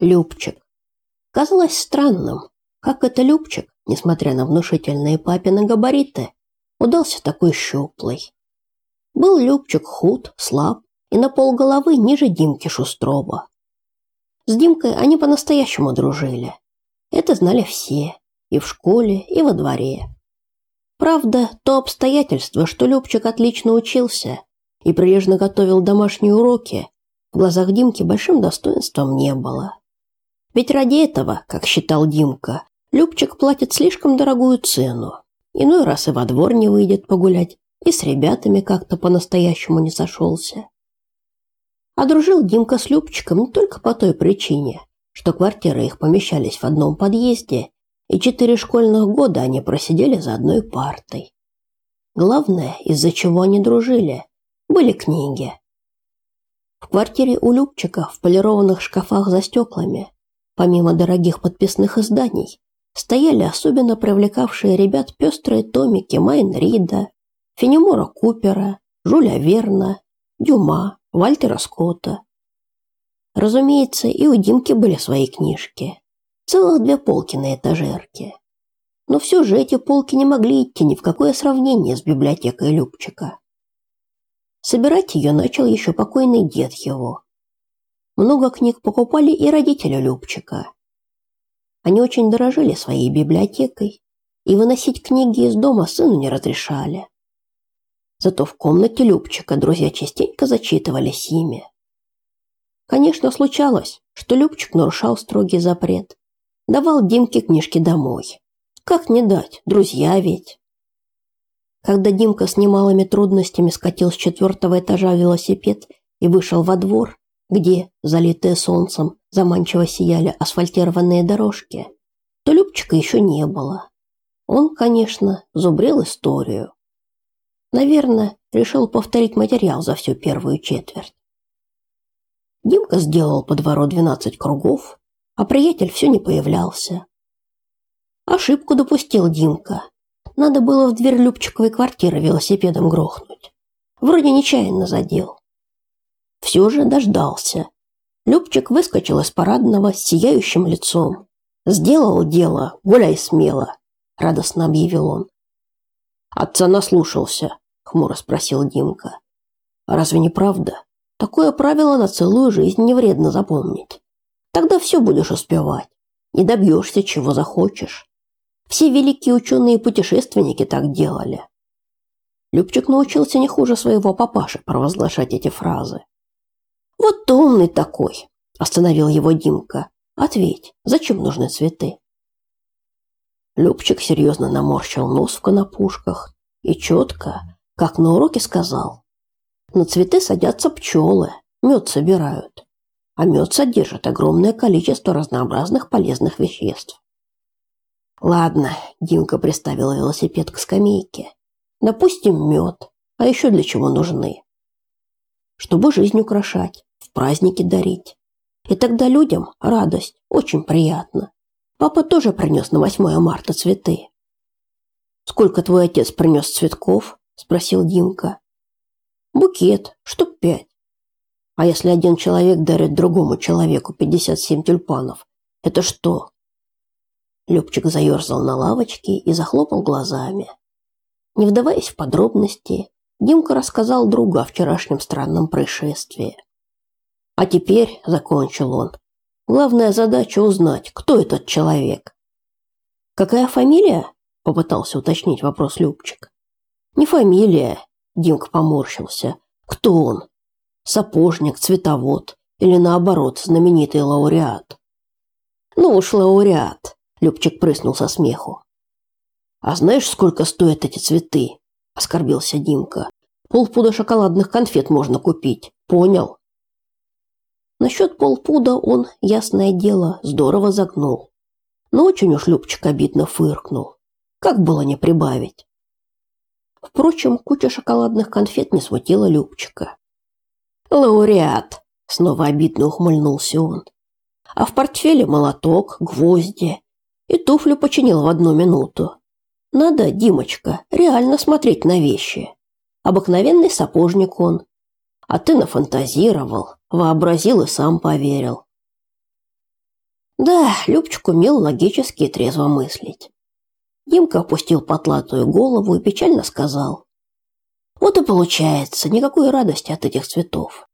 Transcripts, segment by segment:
Любчик. Казалось странным, как это Любчик, несмотря на внушительные папины габариты, удался такой щуплый. Был Любчик худ, слаб и на полголовы ниже Димки Шустрова. С Димкой они по-настоящему дружили. Это знали все, и в школе, и во дворе. Правда, то обстоятельство, что Любчик отлично учился и прилежно готовил домашние уроки, в глазах Димки большим достоинством не было. Ведь ради этого, как считал Димка, Любчик платит слишком дорогую цену. Иной раз и во двор не выйдет погулять, и с ребятами как-то по-настоящему не сошелся. А дружил Димка с Любчиком не только по той причине, что квартиры их помещались в одном подъезде, и четыре школьных года они просидели за одной партой. Главное, из-за чего они дружили, были книги. В квартире у Любчика в полированных шкафах за стеклами Помимо дорогих подписных изданий, стояли особенно привлекавшие ребят пестрые томики Майн Рида, Фенемора Купера, Жюля Верна, Дюма, Вальтера Скотта. Разумеется, и у Димки были свои книжки. Целых две полки на этажерке. Но все же эти полки не могли идти ни в какое сравнение с библиотекой Любчика. Собирать ее начал еще покойный дед его, много книг покупали и родители Любчика. Они очень дорожили своей библиотекой и выносить книги из дома сыну не разрешали. Зато в комнате Любчика друзья частенько зачитывались ими. Конечно, случалось, что Любчик нарушал строгий запрет. Давал Димке книжки домой. Как не дать, друзья ведь. Когда Димка с немалыми трудностями скатил с четвертого этажа велосипед и вышел во двор, где, залитые солнцем, заманчиво сияли асфальтированные дорожки, то Любчика еще не было. Он, конечно, зубрил историю. Наверное, решил повторить материал за всю первую четверть. Димка сделал по двору 12 кругов, а приятель все не появлялся. Ошибку допустил Димка. Надо было в дверь Любчиковой квартиры велосипедом грохнуть. Вроде нечаянно задел все же дождался. Любчик выскочил из парадного с сияющим лицом. «Сделал дело, гуляй смело», – радостно объявил он. «Отца наслушался», – хмуро спросил Димка. «Разве не правда? Такое правило на целую жизнь не вредно запомнить. Тогда все будешь успевать. Не добьешься, чего захочешь. Все великие ученые и путешественники так делали». Любчик научился не хуже своего папаши провозглашать эти фразы. Вот умный такой, остановил его Димка. Ответь, зачем нужны цветы? Любчик серьезно наморщил нос в конопушках и четко, как на уроке сказал: "На цветы садятся пчелы, мед собирают, а мед содержит огромное количество разнообразных полезных веществ". Ладно, Димка приставил велосипед к скамейке. Допустим, мед. А еще для чего нужны? Чтобы жизнь украшать в праздники дарить. И тогда людям радость, очень приятно. Папа тоже принес на 8 марта цветы. Сколько твой отец принес цветков? спросил Димка. Букет, штук пять. А если один человек дарит другому человеку 57 тюльпанов, это что? Любчик заерзал на лавочке и захлопал глазами. Не вдаваясь в подробности, Димка рассказал другу о вчерашнем странном происшествии. А теперь, закончил он, главная задача узнать, кто этот человек. Какая фамилия? Попытался уточнить вопрос Любчик. Не фамилия, Димка поморщился. Кто он? Сапожник, цветовод или наоборот, знаменитый лауреат? Ну уж лауреат, Любчик прыснул со смеху. А знаешь, сколько стоят эти цветы? оскорбился Димка. Полпуда шоколадных конфет можно купить. Понял? Насчет полпуда он, ясное дело, здорово загнул. Но очень уж Любчик обидно фыркнул. Как было не прибавить? Впрочем, куча шоколадных конфет не смутила Любчика. «Лауреат!» – снова обидно ухмыльнулся он. А в портфеле молоток, гвозди. И туфлю починил в одну минуту. Надо, Димочка, реально смотреть на вещи. Обыкновенный сапожник он. – а ты нафантазировал, вообразил и сам поверил. Да, Любчик умел логически и трезво мыслить. Димка опустил потлатую голову и печально сказал. Вот и получается, никакой радости от этих цветов.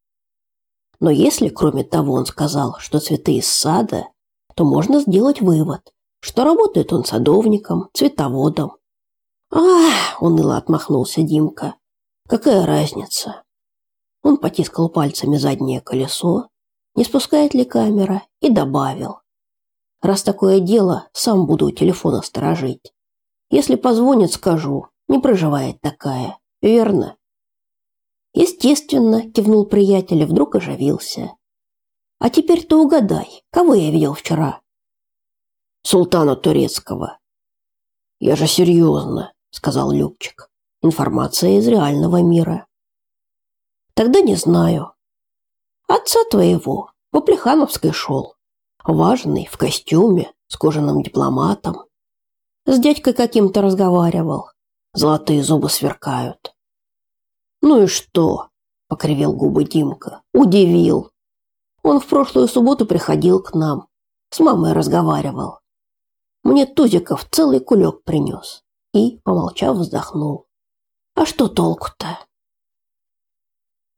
Но если, кроме того, он сказал, что цветы из сада, то можно сделать вывод, что работает он садовником, цветоводом. «Ах!» – уныло отмахнулся Димка. «Какая разница?» Он потискал пальцами заднее колесо, не спускает ли камера, и добавил. «Раз такое дело, сам буду у телефона сторожить. Если позвонит, скажу, не проживает такая, верно?» Естественно, кивнул приятель и вдруг оживился. А теперь ты угадай, кого я видел вчера? Султана Турецкого. Я же серьезно, сказал Любчик. Информация из реального мира. Тогда не знаю. Отца твоего по Плехановской шел. Важный, в костюме, с кожаным дипломатом. С дядькой каким-то разговаривал. Золотые зубы сверкают. Ну и что? покривил губы Димка. Удивил. Он в прошлую субботу приходил к нам, с мамой разговаривал. Мне Тузиков целый кулек принес и, помолчав, вздохнул. А что толку-то?